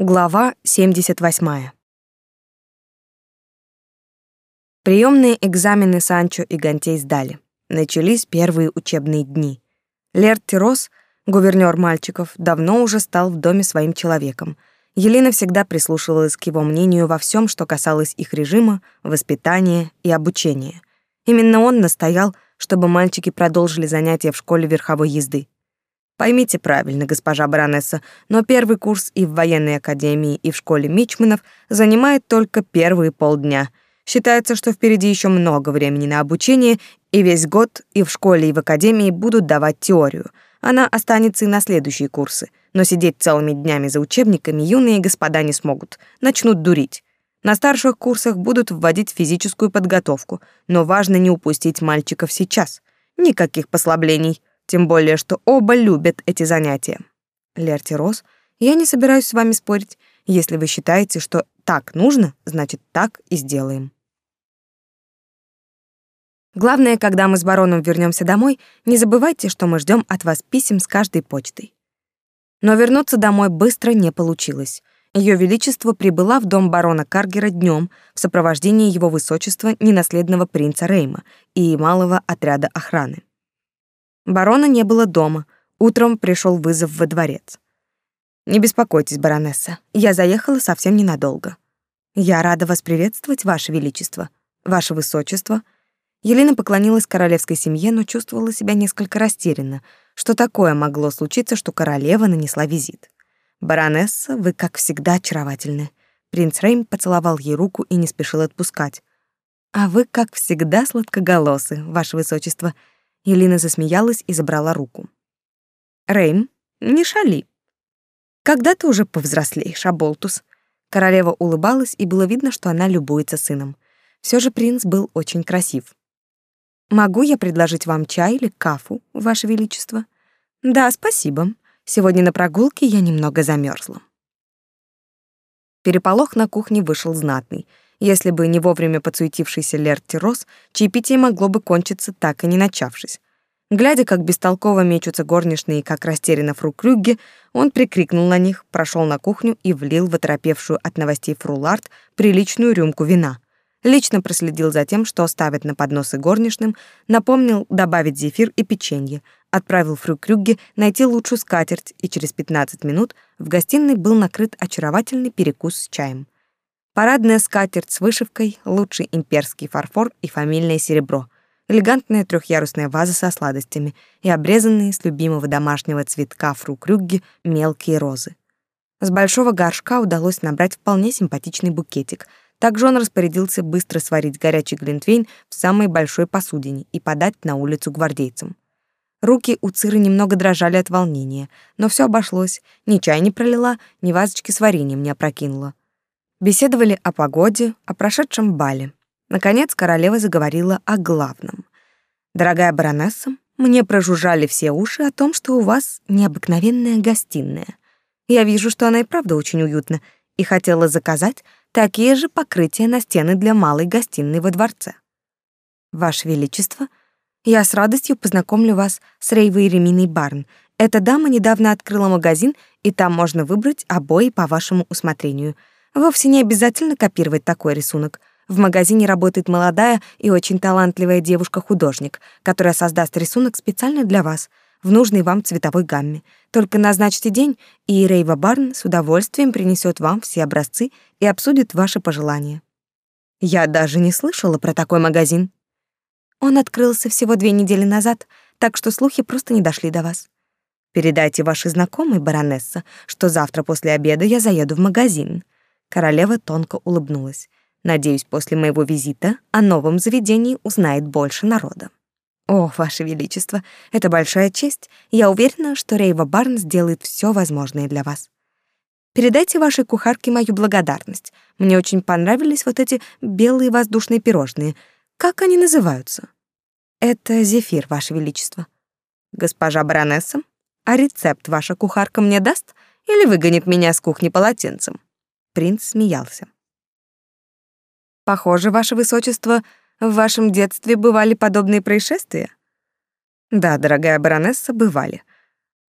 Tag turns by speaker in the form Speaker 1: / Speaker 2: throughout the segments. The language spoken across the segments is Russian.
Speaker 1: Глава 78. Приемные экзамены Санчо и Гантей сдали. Начались первые учебные дни. Лерт Тирос, гувернёр мальчиков, давно уже стал в доме своим человеком. Елена всегда прислушивалась к его мнению во всем, что касалось их режима, воспитания и обучения. Именно он настоял, чтобы мальчики продолжили занятия в школе верховой езды. Поймите правильно, госпожа баронесса, но первый курс и в военной академии, и в школе мичманов занимает только первые полдня. Считается, что впереди еще много времени на обучение, и весь год и в школе, и в академии будут давать теорию. Она останется и на следующие курсы. Но сидеть целыми днями за учебниками юные господа не смогут, начнут дурить. На старших курсах будут вводить физическую подготовку, но важно не упустить мальчиков сейчас. Никаких послаблений тем более, что оба любят эти занятия. Лерти Рос, я не собираюсь с вами спорить. Если вы считаете, что так нужно, значит, так и сделаем. Главное, когда мы с бароном вернемся домой, не забывайте, что мы ждем от вас писем с каждой почтой. Но вернуться домой быстро не получилось. Ее величество прибыла в дом барона Каргера днем в сопровождении его высочества ненаследного принца Рейма и малого отряда охраны. Барона не было дома. Утром пришел вызов во дворец. Не беспокойтесь, баронесса. Я заехала совсем ненадолго. Я рада вас приветствовать, ваше величество, ваше высочество. Елена поклонилась королевской семье, но чувствовала себя несколько растерянно. Что такое могло случиться, что королева нанесла визит? Баронесса, вы как всегда очаровательны. Принц Рейм поцеловал ей руку и не спешил отпускать. А вы, как всегда, сладкоголосы, ваше высочество. Елена засмеялась и забрала руку. Рейм, не шали. Когда ты уже повзрослеешь, Аболтус? Королева улыбалась, и было видно, что она любуется сыном. Все же принц был очень красив. Могу я предложить вам чай или кафу, ваше величество? Да, спасибо. Сегодня на прогулке я немного замерзла. Переполох на кухне вышел знатный — если бы не вовремя подсуетившийся Лер Тирос, чаепитие могло бы кончиться так и не начавшись. Глядя, как бестолково мечутся горничные, как растеряна фру Крюгге, он прикрикнул на них, прошел на кухню и влил в оторопевшую от новостей фру Ларт приличную рюмку вина. Лично проследил за тем, что оставят на подносы горничным, напомнил добавить зефир и печенье, отправил фру Крюгге найти лучшую скатерть, и через 15 минут в гостиной был накрыт очаровательный перекус с чаем. Парадная скатерть с вышивкой, лучший имперский фарфор и фамильное серебро, элегантная трехъярусная ваза со сладостями и обрезанные с любимого домашнего цветка фрукрюгги мелкие розы. С большого горшка удалось набрать вполне симпатичный букетик. Также он распорядился быстро сварить горячий глинтвейн в самой большой посудине и подать на улицу гвардейцам. Руки у Циры немного дрожали от волнения, но все обошлось. Ни чай не пролила, ни вазочки с вареньем не опрокинула. Беседовали о погоде, о прошедшем бале. Наконец королева заговорила о главном. «Дорогая баронесса, мне прожужжали все уши о том, что у вас необыкновенная гостиная. Я вижу, что она и правда очень уютна, и хотела заказать такие же покрытия на стены для малой гостиной во дворце. Ваше Величество, я с радостью познакомлю вас с Рейвой Реминой Барн. Эта дама недавно открыла магазин, и там можно выбрать обои по вашему усмотрению — Вовсе не обязательно копировать такой рисунок. В магазине работает молодая и очень талантливая девушка-художник, которая создаст рисунок специально для вас, в нужной вам цветовой гамме. Только назначьте день, и Рейва Барн с удовольствием принесет вам все образцы и обсудит ваши пожелания. Я даже не слышала про такой магазин. Он открылся всего две недели назад, так что слухи просто не дошли до вас. Передайте вашей знакомой, баронесса, что завтра после обеда я заеду в магазин. Королева тонко улыбнулась. Надеюсь, после моего визита о новом заведении узнает больше народа. О, ваше величество, это большая честь. Я уверена, что Рейва Барн сделает все возможное для вас. Передайте вашей кухарке мою благодарность. Мне очень понравились вот эти белые воздушные пирожные. Как они называются? Это зефир, ваше величество. Госпожа баронесса, а рецепт ваша кухарка мне даст или выгонит меня с кухни полотенцем? Принц смеялся. Похоже, ваше высочество, в вашем детстве бывали подобные происшествия? Да, дорогая баронесса, бывали.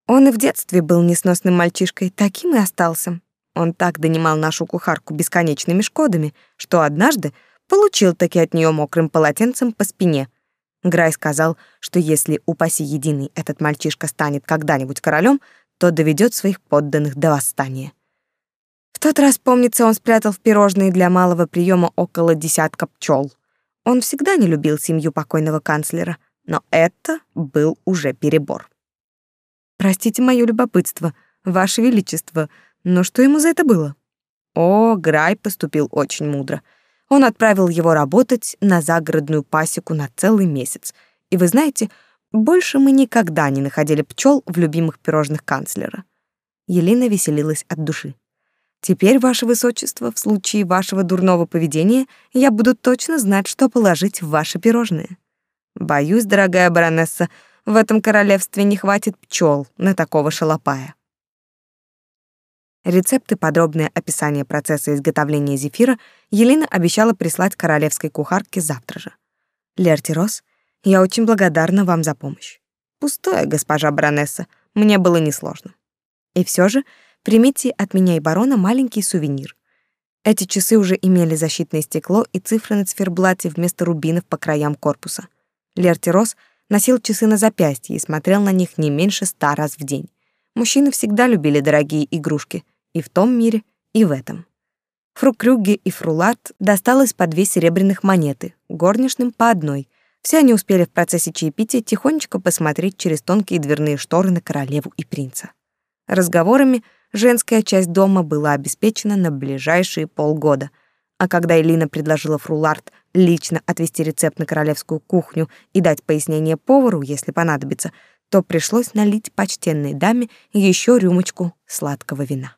Speaker 1: Он и в детстве был несносным мальчишкой, таким и остался. Он так донимал нашу кухарку бесконечными шкодами, что однажды получил таки от нее мокрым полотенцем по спине. Грай сказал, что если, упаси единый, этот мальчишка станет когда-нибудь королем, то доведет своих подданных до восстания. В тот раз, помнится, он спрятал в пирожные для малого приема около десятка пчел. Он всегда не любил семью покойного канцлера, но это был уже перебор. Простите моё любопытство, ваше величество, но что ему за это было? О, Грай поступил очень мудро. Он отправил его работать на загородную пасеку на целый месяц. И вы знаете, больше мы никогда не находили пчел в любимых пирожных канцлера. Елена веселилась от души. Теперь, ваше высочество, в случае вашего дурного поведения я буду точно знать, что положить в ваши пирожные. Боюсь, дорогая баронесса, в этом королевстве не хватит пчел на такого шалопая. Рецепты, подробное описание процесса изготовления зефира Елена обещала прислать королевской кухарке завтра же. Лерти Рос, я очень благодарна вам за помощь. Пустое, госпожа баронесса, мне было несложно. И все же примите от меня и барона маленький сувенир. Эти часы уже имели защитное стекло и цифры на циферблате вместо рубинов по краям корпуса. Лерти Рос носил часы на запястье и смотрел на них не меньше ста раз в день. Мужчины всегда любили дорогие игрушки, и в том мире, и в этом. Фру Крюге и Фрулат досталось по две серебряных монеты, горничным по одной. Все они успели в процессе чаепития тихонечко посмотреть через тонкие дверные шторы на королеву и принца. Разговорами женская часть дома была обеспечена на ближайшие полгода, а когда Элина предложила Фрулард лично отвести рецепт на королевскую кухню и дать пояснение повару, если понадобится, то пришлось налить почтенной даме еще рюмочку сладкого вина.